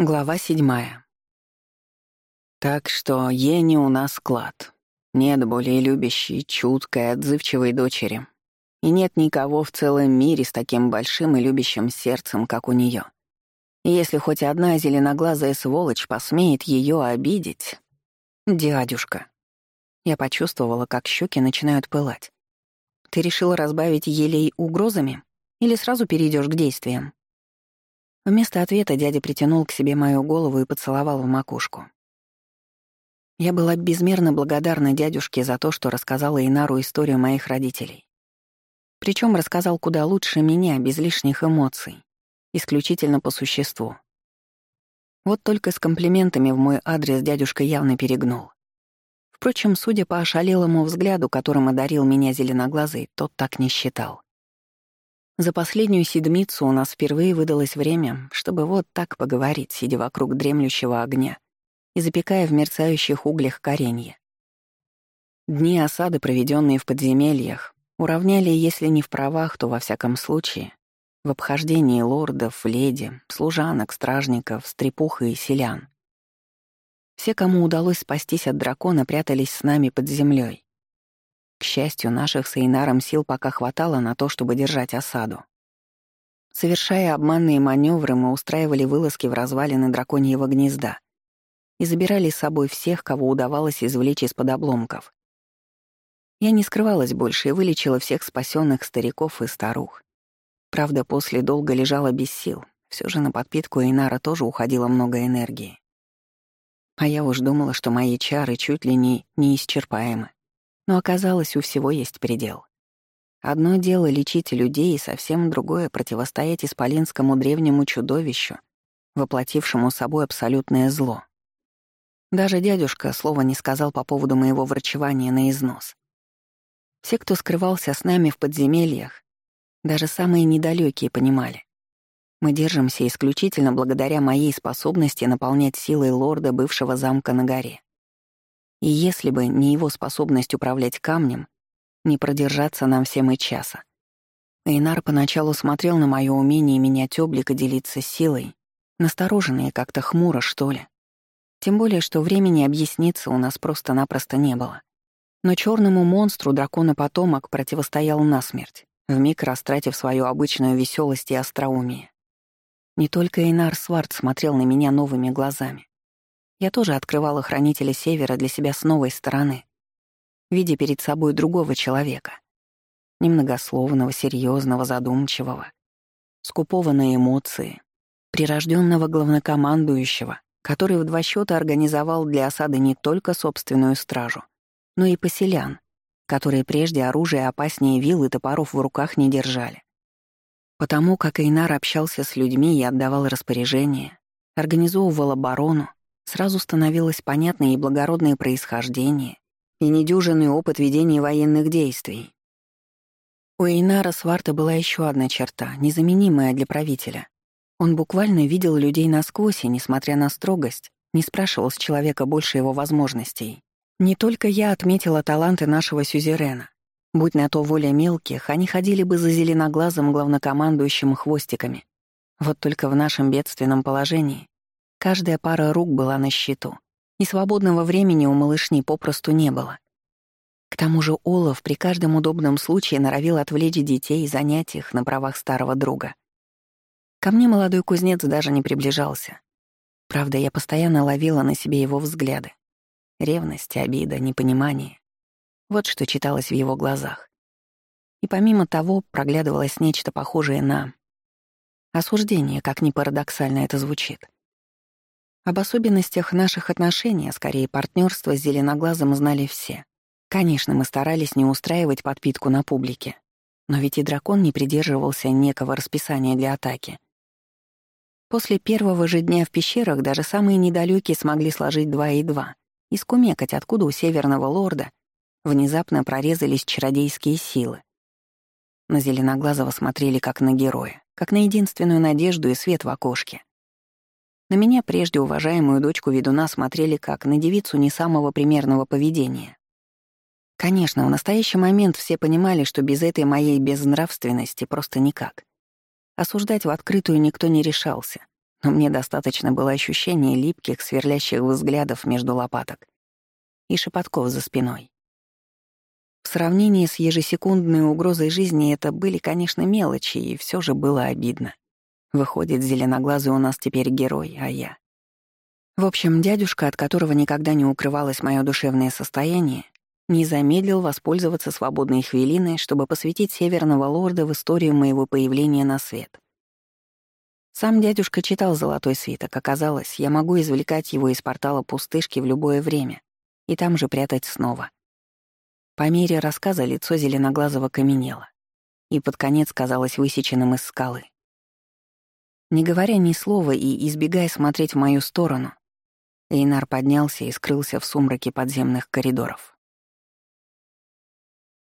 Глава седьмая. Так что Ени у нас клад. Нет более любящей, чуткой, отзывчивой дочери. И нет никого в целом мире с таким большим и любящим сердцем, как у нее. Если хоть одна зеленоглазая сволочь посмеет ее обидеть... Дядюшка. Я почувствовала, как щеки начинают пылать. Ты решила разбавить елей угрозами? Или сразу перейдешь к действиям? Вместо ответа дядя притянул к себе мою голову и поцеловал в макушку. Я была безмерно благодарна дядюшке за то, что рассказала Инару историю моих родителей. Причем рассказал куда лучше меня, без лишних эмоций, исключительно по существу. Вот только с комплиментами в мой адрес дядюшка явно перегнул. Впрочем, судя по ошалелому взгляду, которым одарил меня зеленоглазый, тот так не считал. За последнюю седмицу у нас впервые выдалось время, чтобы вот так поговорить, сидя вокруг дремлющего огня и запекая в мерцающих углях коренья. Дни осады, проведенные в подземельях, уравняли, если не в правах, то во всяком случае, в обхождении лордов, леди, служанок, стражников, стрепух и селян. Все, кому удалось спастись от дракона, прятались с нами под землей, к счастью, наших с Эйнаром сил пока хватало на то, чтобы держать осаду. Совершая обманные маневры, мы устраивали вылазки в развалины драконьего гнезда и забирали с собой всех, кого удавалось извлечь из-под обломков. Я не скрывалась больше и вылечила всех спасенных стариков и старух. Правда, после долго лежала без сил. Все же на подпитку Эйнара тоже уходило много энергии. А я уж думала, что мои чары чуть ли не неисчерпаемы. Но оказалось, у всего есть предел. Одно дело лечить людей, и совсем другое — противостоять исполинскому древнему чудовищу, воплотившему собой абсолютное зло. Даже дядюшка слова не сказал по поводу моего врачевания на износ. Все, кто скрывался с нами в подземельях, даже самые недалекие понимали. Мы держимся исключительно благодаря моей способности наполнять силой лорда бывшего замка на горе. И если бы не его способность управлять камнем, не продержаться нам всем и часа. Эйнар поначалу смотрел на мое умение менять облик и делиться силой, настороженные как-то хмуро, что ли. Тем более, что времени объясниться у нас просто-напросто не было. Но черному монстру дракона-потомок противостоял насмерть, вмиг растратив свою обычную веселость и остроумие. Не только Эйнар Сварт смотрел на меня новыми глазами. Я тоже открывала хранителя Севера для себя с новой стороны, видя перед собой другого человека. Немногословного, серьезного, задумчивого, скупого на эмоции, прирожденного главнокомандующего, который в два счета организовал для осады не только собственную стражу, но и поселян, которые прежде оружие опаснее вил и топоров в руках не держали. Потому как Эйнар общался с людьми и отдавал распоряжения, организовывал оборону, сразу становилось понятно и благородное происхождение, и недюжинный опыт ведения военных действий. У Эйнара Сварта была еще одна черта, незаменимая для правителя. Он буквально видел людей насквозь и, несмотря на строгость, не спрашивал с человека больше его возможностей. Не только я отметила таланты нашего сюзерена. Будь на то воля мелких, они ходили бы за зеленоглазым главнокомандующим хвостиками. Вот только в нашем бедственном положении Каждая пара рук была на счету, и свободного времени у малышни попросту не было. К тому же Олаф при каждом удобном случае норовил отвлечь детей и занять их на правах старого друга. Ко мне молодой кузнец даже не приближался. Правда, я постоянно ловила на себе его взгляды. Ревность, обида, непонимание. Вот что читалось в его глазах. И помимо того, проглядывалось нечто похожее на... Осуждение, как ни парадоксально это звучит. Об особенностях наших отношений, а скорее партнерства с зеленоглазым знали все. Конечно, мы старались не устраивать подпитку на публике. Но ведь и дракон не придерживался некого расписания для атаки. После первого же дня в пещерах даже самые недалёкие смогли сложить два и два и скумекать, откуда у северного лорда внезапно прорезались чародейские силы. На Зеленоглазого смотрели как на героя, как на единственную надежду и свет в окошке. На меня прежде уважаемую дочку ведуна смотрели как на девицу не самого примерного поведения. Конечно, в настоящий момент все понимали, что без этой моей безнравственности просто никак. Осуждать в открытую никто не решался, но мне достаточно было ощущения липких, сверлящих взглядов между лопаток и шепотков за спиной. В сравнении с ежесекундной угрозой жизни это были, конечно, мелочи, и все же было обидно. Выходит, зеленоглазый у нас теперь герой, а я. В общем, дядюшка, от которого никогда не укрывалось мое душевное состояние, не замедлил воспользоваться свободной хвилиной, чтобы посвятить Северного Лорда в историю моего появления на свет. Сам дядюшка читал «Золотой свиток», оказалось, я могу извлекать его из портала пустышки в любое время и там же прятать снова. По мере рассказа лицо зеленоглазого каменело и под конец казалось высеченным из скалы. Не говоря ни слова и избегая смотреть в мою сторону, Эйнар поднялся и скрылся в сумраке подземных коридоров.